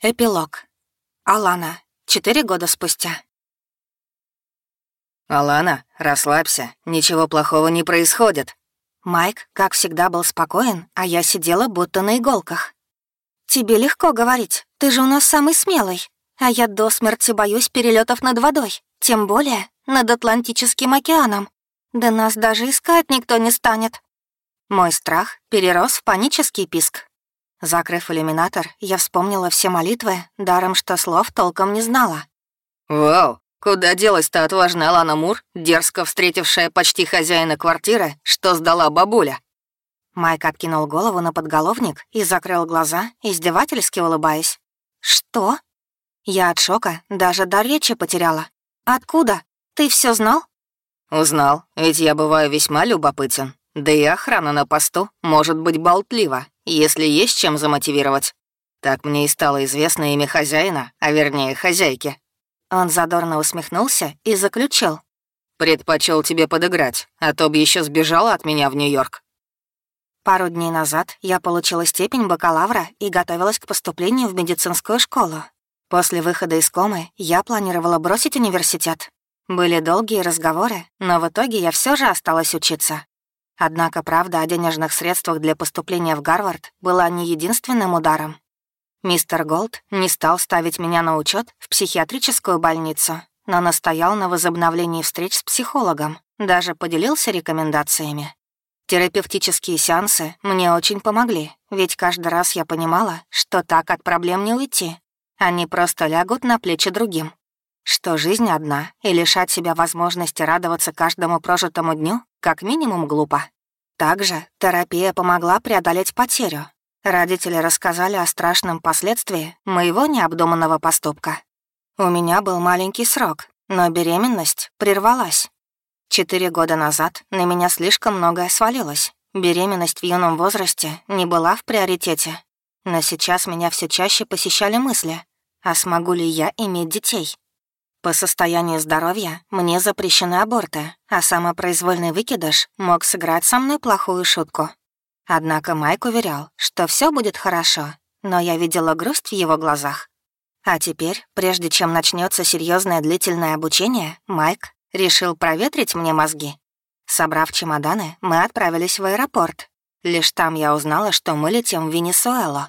Эпилог. Алана. Четыре года спустя. «Алана, расслабься, ничего плохого не происходит». Майк, как всегда, был спокоен, а я сидела будто на иголках. «Тебе легко говорить, ты же у нас самый смелый, а я до смерти боюсь перелетов над водой, тем более над Атлантическим океаном. Да нас даже искать никто не станет». Мой страх перерос в панический писк. Закрыв иллюминатор, я вспомнила все молитвы, даром что слов толком не знала. «Вау, куда делась-то отважная Лана Мур, дерзко встретившая почти хозяина квартиры, что сдала бабуля?» Майк откинул голову на подголовник и закрыл глаза, издевательски улыбаясь. «Что?» Я от шока даже до речи потеряла. «Откуда? Ты все знал?» «Узнал, ведь я бываю весьма любопытен. Да и охрана на посту может быть болтлива, если есть чем замотивировать. Так мне и стало известно имя хозяина, а вернее хозяйки». Он задорно усмехнулся и заключил. Предпочел тебе подыграть, а то бы еще сбежала от меня в Нью-Йорк». Пару дней назад я получила степень бакалавра и готовилась к поступлению в медицинскую школу. После выхода из комы я планировала бросить университет. Были долгие разговоры, но в итоге я все же осталась учиться. Однако правда о денежных средствах для поступления в Гарвард была не единственным ударом. Мистер Голд не стал ставить меня на учет в психиатрическую больницу, но настоял на возобновлении встреч с психологом, даже поделился рекомендациями. Терапевтические сеансы мне очень помогли, ведь каждый раз я понимала, что так от проблем не уйти. Они просто лягут на плечи другим. Что жизнь одна, и лишать себя возможности радоваться каждому прожитому дню как минимум глупо. Также терапия помогла преодолеть потерю. Родители рассказали о страшном последствии моего необдуманного поступка. У меня был маленький срок, но беременность прервалась. Четыре года назад на меня слишком многое свалилось. Беременность в юном возрасте не была в приоритете. Но сейчас меня все чаще посещали мысли, а смогу ли я иметь детей? По состоянию здоровья мне запрещены аборты, а самопроизвольный выкидыш мог сыграть со мной плохую шутку. Однако Майк уверял, что все будет хорошо, но я видела грусть в его глазах. А теперь, прежде чем начнется серьезное длительное обучение, Майк решил проветрить мне мозги. Собрав чемоданы, мы отправились в аэропорт. Лишь там я узнала, что мы летим в Венесуэлу.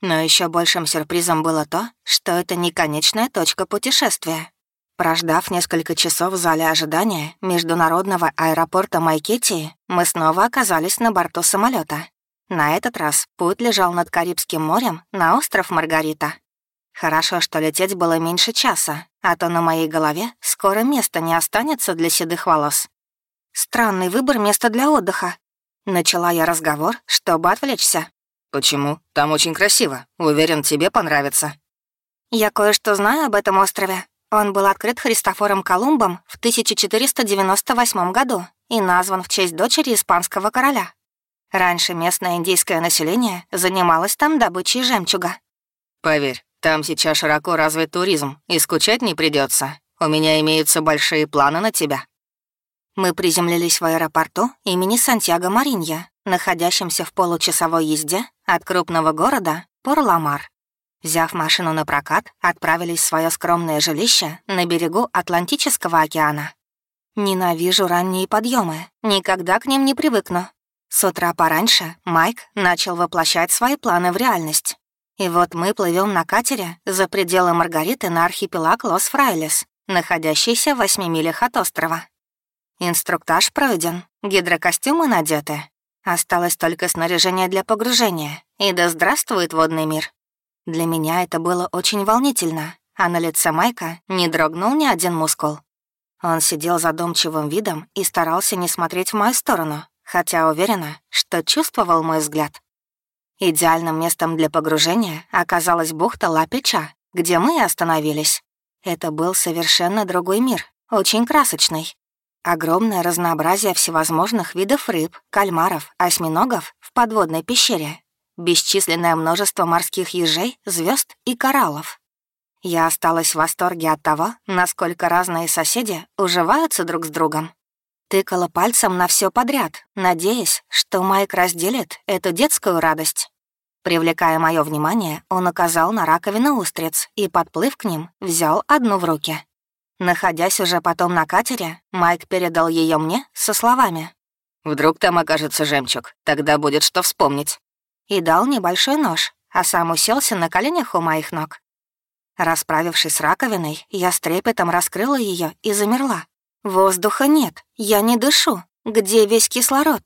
Но еще большим сюрпризом было то, что это не конечная точка путешествия. Прождав несколько часов в зале ожидания международного аэропорта Майкетии, мы снова оказались на борту самолета. На этот раз путь лежал над Карибским морем на остров Маргарита. Хорошо, что лететь было меньше часа, а то на моей голове скоро места не останется для седых волос. Странный выбор места для отдыха. Начала я разговор, чтобы отвлечься. «Почему? Там очень красиво. Уверен, тебе понравится». «Я кое-что знаю об этом острове. Он был открыт Христофором Колумбом в 1498 году и назван в честь дочери испанского короля. Раньше местное индийское население занималось там добычей жемчуга. «Поверь, там сейчас широко развит туризм, и скучать не придется. У меня имеются большие планы на тебя». Мы приземлились в аэропорту имени Сантьяго Маринья, находящемся в получасовой езде от крупного города Порламар. Взяв машину на прокат, отправились в свое скромное жилище на берегу Атлантического океана. Ненавижу ранние подъемы, никогда к ним не привыкну. С утра пораньше Майк начал воплощать свои планы в реальность. И вот мы плывем на катере за пределы Маргариты на архипелаг Лос-Фрайлес, находящийся в восьми милях от острова. Инструктаж пройден, гидрокостюмы надеты. Осталось только снаряжение для погружения. И да здравствует водный мир. Для меня это было очень волнительно, а на лице Майка не дрогнул ни один мускул. Он сидел задумчивым видом и старался не смотреть в мою сторону, хотя уверена, что чувствовал мой взгляд. Идеальным местом для погружения оказалась бухта Ла-Печа, где мы остановились. Это был совершенно другой мир, очень красочный. Огромное разнообразие всевозможных видов рыб, кальмаров, осьминогов в подводной пещере бесчисленное множество морских ежей, звезд и кораллов. Я осталась в восторге от того, насколько разные соседи уживаются друг с другом. Тыкала пальцем на все подряд, надеясь, что Майк разделит эту детскую радость. Привлекая мое внимание, он указал на раковину устриц и, подплыв к ним, взял одну в руки. Находясь уже потом на катере, Майк передал ее мне со словами. «Вдруг там окажется жемчуг, тогда будет что вспомнить». И дал небольшой нож, а сам уселся на коленях у моих ног. Расправившись с раковиной, я с трепетом раскрыла ее и замерла. Воздуха нет, я не дышу. Где весь кислород?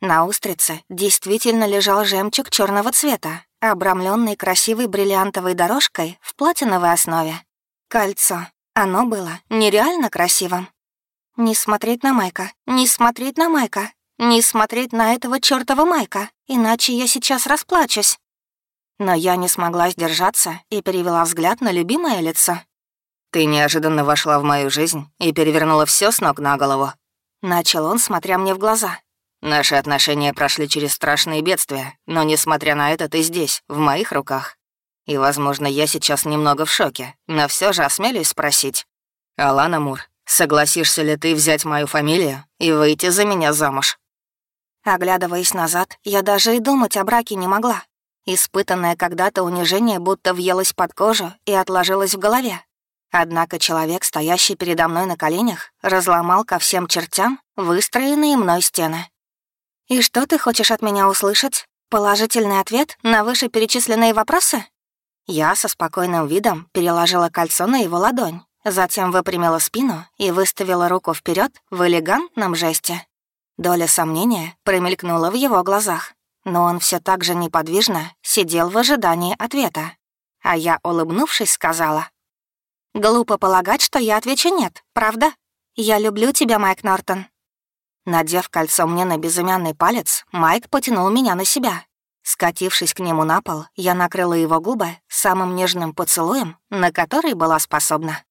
На устрице действительно лежал жемчуг черного цвета, обрамленный красивой бриллиантовой дорожкой в платиновой основе. Кольцо. Оно было нереально красивым. Не смотреть на Майка, не смотреть на Майка, не смотреть на этого чёртова Майка, иначе я сейчас расплачусь. Но я не смогла сдержаться и перевела взгляд на любимое лицо. «Ты неожиданно вошла в мою жизнь и перевернула все с ног на голову». Начал он, смотря мне в глаза. Наши отношения прошли через страшные бедствия, но, несмотря на это, ты здесь, в моих руках. И, возможно, я сейчас немного в шоке, но все же осмелюсь спросить. Алана Мур, согласишься ли ты взять мою фамилию и выйти за меня замуж?» Оглядываясь назад, я даже и думать о браке не могла. Испытанное когда-то унижение будто въелось под кожу и отложилось в голове. Однако человек, стоящий передо мной на коленях, разломал ко всем чертям выстроенные мной стены. «И что ты хочешь от меня услышать? Положительный ответ на вышеперечисленные вопросы?» Я со спокойным видом переложила кольцо на его ладонь, затем выпрямила спину и выставила руку вперед в элегантном жесте. Доля сомнения промелькнула в его глазах, но он все так же неподвижно сидел в ожидании ответа. А я, улыбнувшись, сказала. «Глупо полагать, что я отвечу «нет», правда? Я люблю тебя, Майк Нортон, Надев кольцо мне на безымянный палец, Майк потянул меня на себя. Скатившись к нему на пол, я накрыла его губы самым нежным поцелуем, на который была способна.